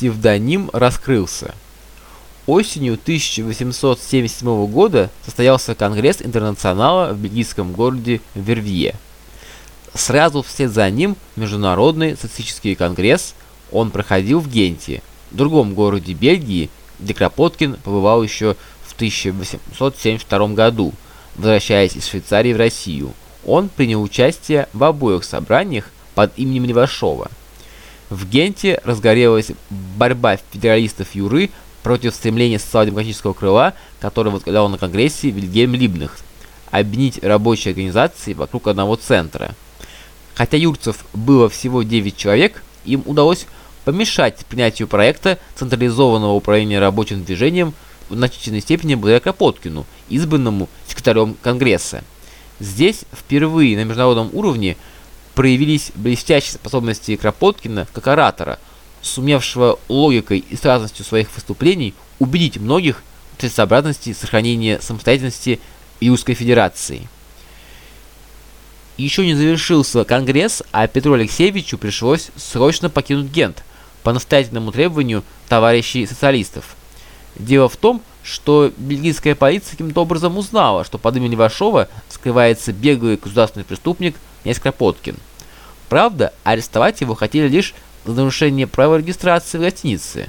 псевдоним раскрылся. Осенью 1877 года состоялся Конгресс Интернационала в бельгийском городе Вервье. Сразу вслед за ним Международный социалистический конгресс, он проходил в Генте, другом городе Бельгии, где Кропоткин побывал еще в 1872 году, возвращаясь из Швейцарии в Россию. Он принял участие в обоих собраниях под именем Левашова. В Генте разгорелась борьба федералистов Юры против стремления социал-демократического крыла, которое возглавлял на Конгрессе Вильгельм Либных, объединить рабочие организации вокруг одного центра. Хотя юрцев было всего 9 человек, им удалось помешать принятию проекта централизованного управления рабочим движением в значительной степени благодаря Кропоткину, избранному секретарем Конгресса. Здесь впервые на международном уровне проявились блестящие способности Кропоткина как оратора, сумевшего логикой и сразностью своих выступлений убедить многих в целесообразности сохранения самостоятельности Юрской Федерации. Еще не завершился Конгресс, а Петру Алексеевичу пришлось срочно покинуть Гент по настоятельному требованию товарищей социалистов. Дело в том, что бельгийская полиция каким-то образом узнала, что под именем Вашова скрывается беглый государственный преступник князь Кропоткин. Правда, арестовать его хотели лишь за нарушение права регистрации в гостинице.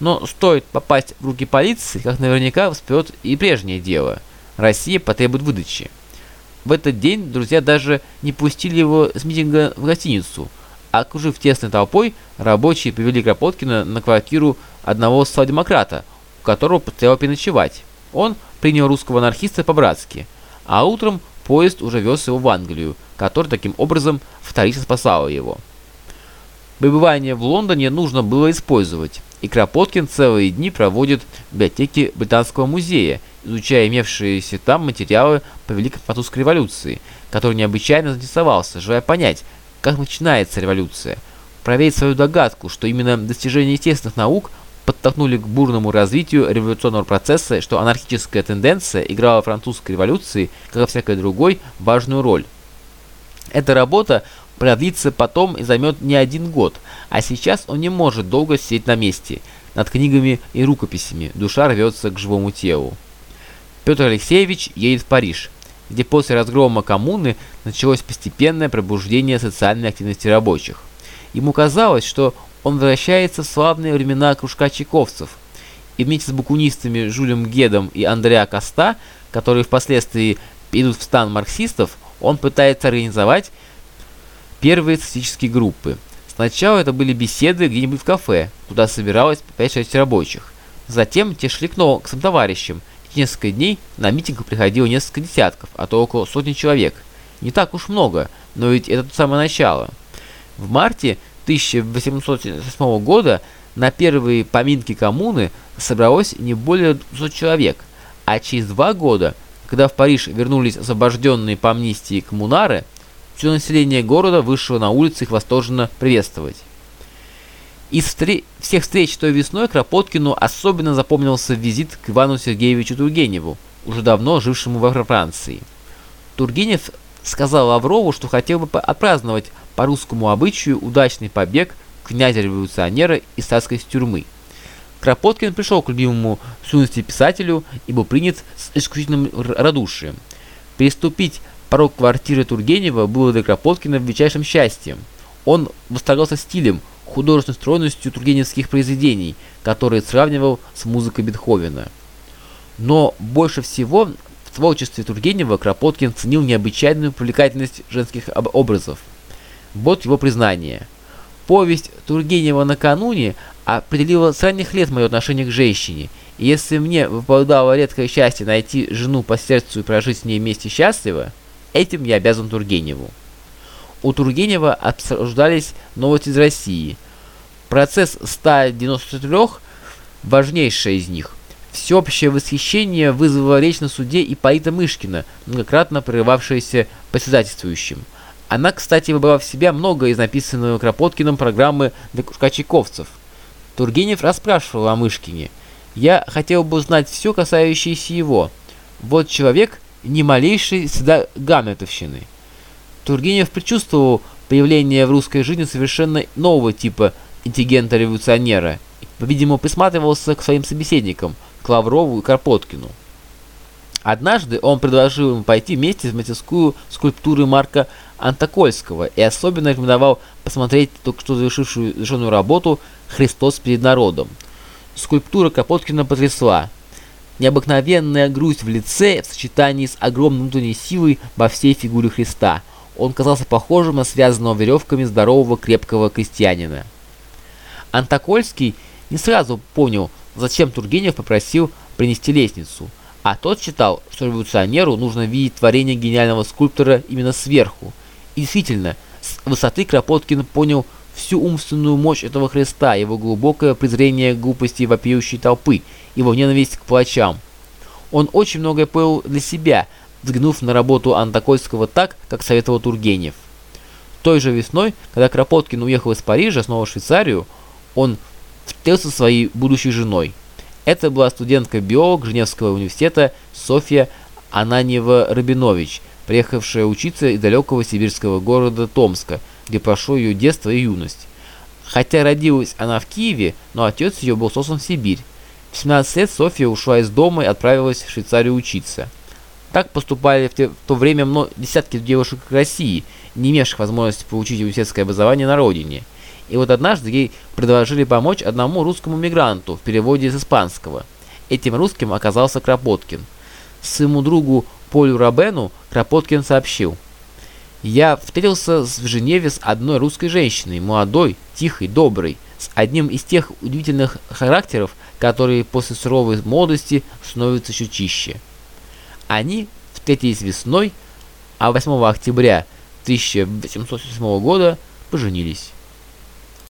Но стоит попасть в руки полиции, как наверняка всплывет и прежнее дело. Россия потребует выдачи. В этот день друзья даже не пустили его с митинга в гостиницу. А окружив тесной толпой, рабочие привели Кропоткина на квартиру одного социал-демократа, которого предстояло переночевать. Он принял русского анархиста по-братски, а утром поезд уже вез его в Англию, который таким образом вторично спасал его. Пребывание в Лондоне нужно было использовать, и Кропоткин целые дни проводит в библиотеке Британского музея, изучая имевшиеся там материалы по Великой Французской революции, который необычайно заинтересовался, желая понять, как начинается революция, проверить свою догадку, что именно достижения естественных наук подтолкнули к бурному развитию революционного процесса, что анархическая тенденция играла в французской революции, как и всякой другой, важную роль. Эта работа продлится потом и займет не один год, а сейчас он не может долго сидеть на месте. Над книгами и рукописями душа рвется к живому телу. Петр Алексеевич едет в Париж, где после разгрома коммуны началось постепенное пробуждение социальной активности рабочих. Ему казалось, что он возвращается в славные времена кружка чайковцев, и вместе с букунистами Жюлем Гедом и Андреа Коста, которые впоследствии идут в стан марксистов, он пытается организовать первые социалистические группы. Сначала это были беседы где-нибудь в кафе, куда собиралось 5-6 рабочих. Затем те шли к, новым, своим товарищам, несколько дней на митинг приходило несколько десятков, а то около сотни человек. Не так уж много, но ведь это то самое начало. В марте 1878 года на первые поминки коммуны собралось не более 200 человек, а через два года, когда в Париж вернулись освобожденные по амнистии коммунары, все население города вышло на улицы их восторженно приветствовать. Из встр... всех встреч той весной Кропоткину особенно запомнился визит к Ивану Сергеевичу Тургеневу, уже давно жившему во Франции. Тургенев сказал Лаврову, что хотел бы отпраздновать по русскому обычаю удачный побег князя-революционера из царской тюрьмы. Кропоткин пришел к любимому с юности писателю и был принят с исключительным радушием. Переступить порог квартиры Тургенева было для Кропоткина величайшим счастьем. Он восторгался стилем, художественной стройностью тургеневских произведений, которые сравнивал с музыкой Бетховена. Но больше всего в творчестве Тургенева Кропоткин ценил необычайную привлекательность женских образов. Вот его признание. Повесть Тургенева накануне определила с ранних лет мое отношение к женщине, и если мне выпадало редкое счастье найти жену по сердцу и прожить с ней вместе счастливо, этим я обязан Тургеневу. У Тургенева обсуждались новости из России. Процесс 193 – важнейшая из них. Всеобщее восхищение вызвало речь на суде и Ипполита Мышкина, многократно прерывавшаяся председательствующим. Она, кстати, выбрала в себя много из написанного Кропоткиным программы для кружка Тургенев расспрашивал о Мышкине. «Я хотел бы узнать все, касающееся его. Вот человек, ни малейшей следа гамлетовщины». Тургенев предчувствовал появление в русской жизни совершенно нового типа интеллигента-революционера, по-видимому, присматривался к своим собеседникам, к Лаврову и Карпоткину. Однажды он предложил им пойти вместе в мастерскую скульптуры Марка Антокольского и особенно рекомендовал посмотреть только что завершившую завершенную работу «Христос перед народом». Скульптура Капоткина потрясла. Необыкновенная грусть в лице в сочетании с огромной внутренней силой во всей фигуре Христа. Он казался похожим на связанного веревками здорового крепкого крестьянина. Антокольский не сразу понял, зачем Тургенев попросил принести лестницу – а тот считал, что революционеру нужно видеть творение гениального скульптора именно сверху. И действительно, с высоты Кропоткин понял всю умственную мощь этого Христа, его глубокое презрение глупости вопиющей толпы, его ненависть к плачам. Он очень многое понял для себя, взглянув на работу Антокольского так, как советовал Тургенев. Той же весной, когда Кропоткин уехал из Парижа снова в Швейцарию, он встретился со своей будущей женой. Это была студентка-биолог Женевского университета Софья Ананьева-Рабинович, приехавшая учиться из далекого сибирского города Томска, где прошло ее детство и юность. Хотя родилась она в Киеве, но отец ее был сослан в Сибирь. В 17 лет Софья ушла из дома и отправилась в Швейцарию учиться. Так поступали в, те, в то время десятки девушек России, не имевших возможности получить университетское образование на родине. И вот однажды ей предложили помочь одному русскому мигранту в переводе с испанского. Этим русским оказался Кропоткин. Своему другу Полю Рабену Кропоткин сообщил. «Я встретился в Женеве с одной русской женщиной, молодой, тихой, доброй, с одним из тех удивительных характеров, которые после суровой молодости становятся еще чище. Они встретились весной, а 8 октября 1807 года поженились.